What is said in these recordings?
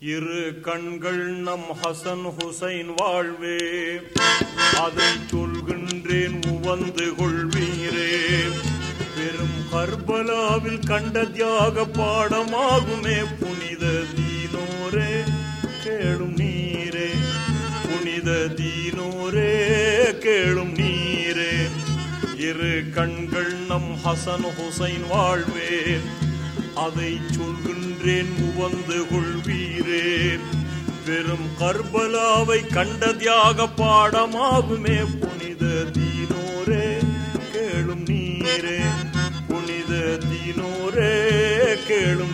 இரு கண்கள் நம் ஹசன் ஹுசைன் வாழ்வே. அதை சொல்கின்றேன் உவந்து கொள்வீரே. பெரும் கர்பலாவில் கண்ட தியாக பாடமாகுமே. புனித தீனோரே கேளும் நீரே. புனித தீனோரே கேளும் நீரே. இரு கண்கள் நம் ஹசன் ஹுசைன் வாழ்வே. அதை சொல்கின்றேன் உவந்து கொள்வீரேன் வெறும் கர்பலாவை கண்ட தியாக பாடமாகுமே புனித தீனோரே. கேளும் நீரே புனித தீனோரே கேளும்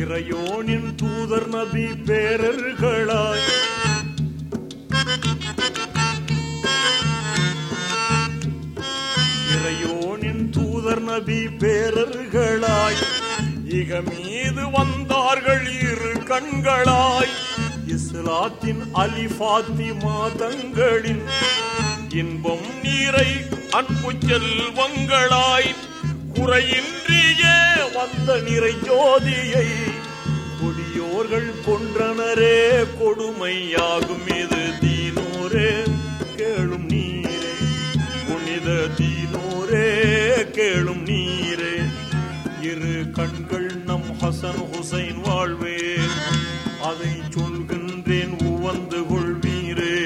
இறையோனின் தூதர் நபி பேரர்களாய். இறையோனின் தூதர் நபி பேரர்களாய். இக மீது வந்தார்கள் இரு கண்களாய். இஸ்லாத்தின் அலி மாதங்களின் இன்பம் நீரை அன்பு செல்வங்களாய். குறையின் வந்த நிறை ஜோதியை கொடியோர்கள் கொன்றனரே கொடுமையாகும் இது தீனோரே கேளும் நீரே. புனித தீனோரே கேளும் நீரே. இரு கண்கள் நம் ஹசன் ஹுசைன் வாழ்வே அதை சொல்கின்றேன் உவந்து கொள்வீரே.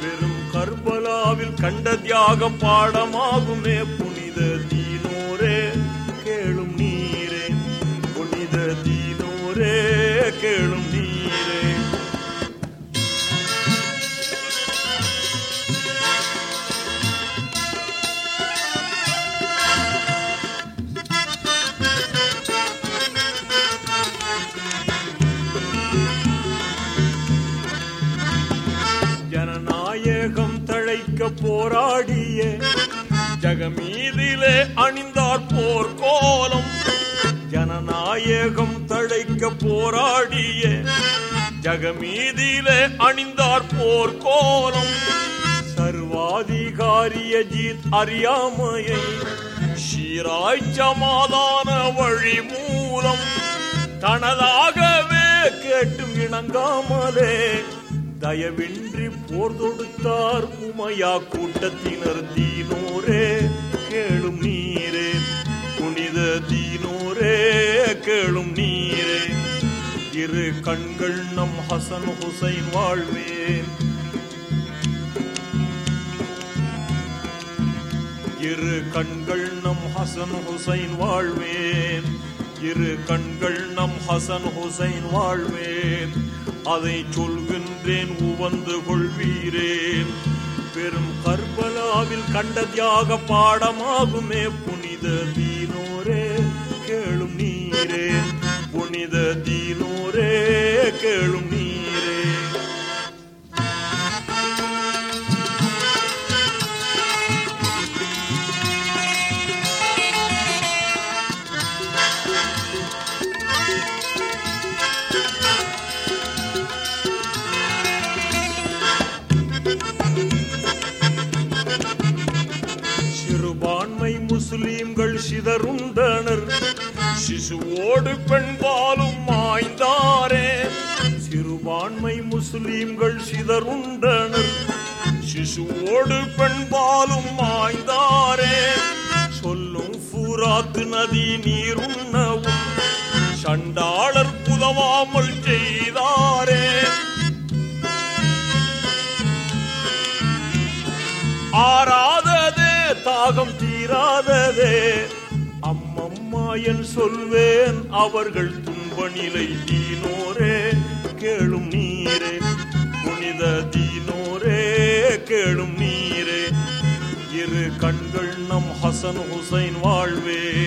பெரும் கர்பலாவில் கண்ட தியாக பாடமாகுமே புனித கேளும் நீரே. ஜனநாயகம் தழைக்க போராடிய ஜகமீதிலே அணிந்தார் போர் கோலம். ஜனநாயகம் தழைக்க போராடிய? ஜகமீதிலே அணிந்தார் போர் கோலம். சர்வாதிகாரிய ஜீத் அறியாமையை ஷீராய் சமாதான வழி மூலம். தனதாகவே கேட்டும் இணங்காமலே தயவின்றி போர் தொடுத்தார் உமையா கூட்டத்தினர் தீனோரே. கேளும் நீரே புனித தீனோரே கேளும் நீரே. இரு கண்கள் நம் ஹசன் ஹுசைன் வாழ்வேன் இரு கண்கள் நம் ஹசன் ஹுசைன் வாழ்வேன் இரு கண்கள் நம் ஹசன் ஹுசைன் வாழ்வேன் அதை சொல்கின்றேன் உவந்து கொள்வீரேன் பெரும் கர்பலாவில் கண்ட தியாக பாடமாகுமே புனித புனித தீனோரே கேளும் நீரே. சிறுபான்மை முஸ்லீம்கள் சிதறுண்டனர் சிசுவோடு பெண்பாலும் முஸ்லிம்கள் சிதறுண்டனர். சிசுவோடு பெண்பாலும் மாய்ந்தாரே சொல்லும் பூராத்து நதி நீருண்ணவும். சண்டாளர் புதவாமல் செய்தாரே. ஆறாததே தாகம் தீராததே. அம்மம்மா என் சொல்வேன் அவர்கள் துன்ப நிலை தீனோரே கேளும் நீ புனித தீனோரே கேளும் நீரே. இரு கண்கள் நம் ஹசன் ஹுசைன் வாழ்வே.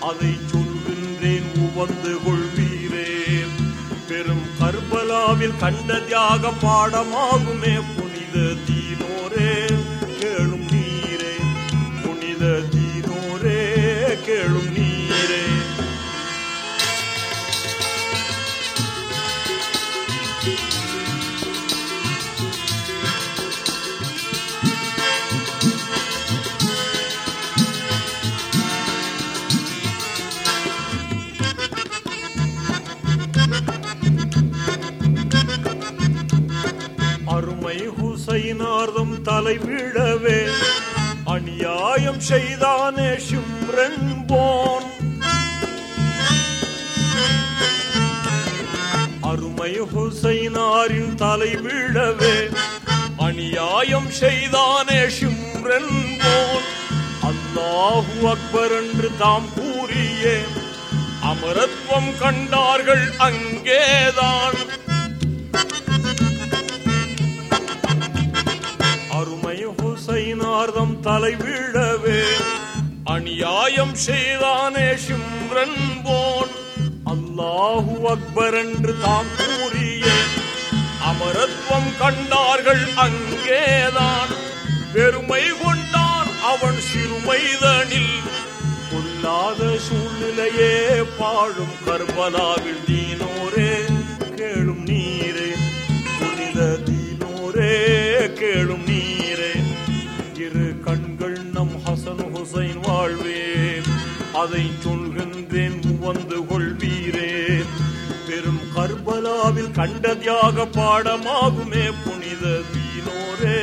அதை சொல்கின்றேன் உவந்து கொள்வீரே. பெரும் கர்பலாவில் கண்ட தியாக பாடமாகுமே புனித தீனோரே. ஹுசைனார்தம் தலைவிடவே அநியாயம் செய்தானே ஷிம்ரன் அருமை ஹுசைனாரின் தலை விழவே. அநியாயம் செய்தானே ஷிம்ரன் அல்லாஹு அக்பர் என்று தாம் கூறியே. அமரத்வம் கண்டார்கள் அங்கேதான். தலை விழவே. அநியாயம் செய்தானே சிம்ரன் போன். அல்லாஹு அக்பர் என்று தாம் கூறிய அமரத்வம் கண்டார்கள் அங்கேதான். பெருமை கொண்டான் அவன் சிறுமைதனில். கொல்லாத சூழ்நிலையே பாழும் கர்பலாவில் தீனோ அதை சொல்கின்றேன் வந்து கொள்வீரேன் பெரும் கர்பலாவில் கண்ட தியாக பாடமாகுமே புனித தீனோரே.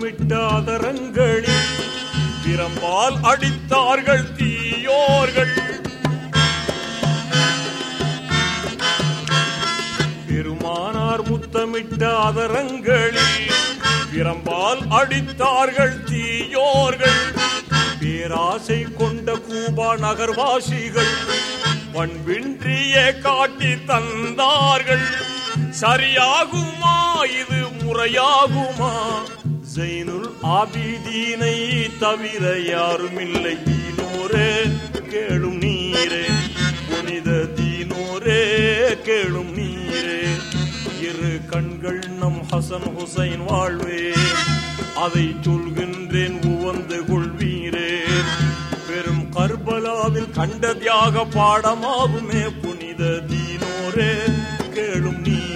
பெருமானார் பிரம்பால் அடித்தார்கள் தீயோர்கள். பெருமானார் முத்தமிட்ட அதரங்களில் பிரம்பால் அடித்தார்கள் தீயோர்கள். பேராசை கொண்ட கூபா நகர்வாசிகள் பண்பின்றியே காட்டி தந்தார்கள். சரியாகுமா? இது முறையாகுமா? ஜெயினுல் ஆபிதீனை தவிர யாரும் இல்லை தீனோரே கேளும் நீரே. புனித தீனோரே கேளும் நீரே. இரு கண்கள் நம் ஹசன் ஹுசைன் வாழ்வே. அதை சொல்கின்றேன் உவந்து கொள்வீரே. பெரும் கர்பலாவில் கண்ட தியாக பாடமாகுமே. புனித தீனோரே கேளும் நீரே.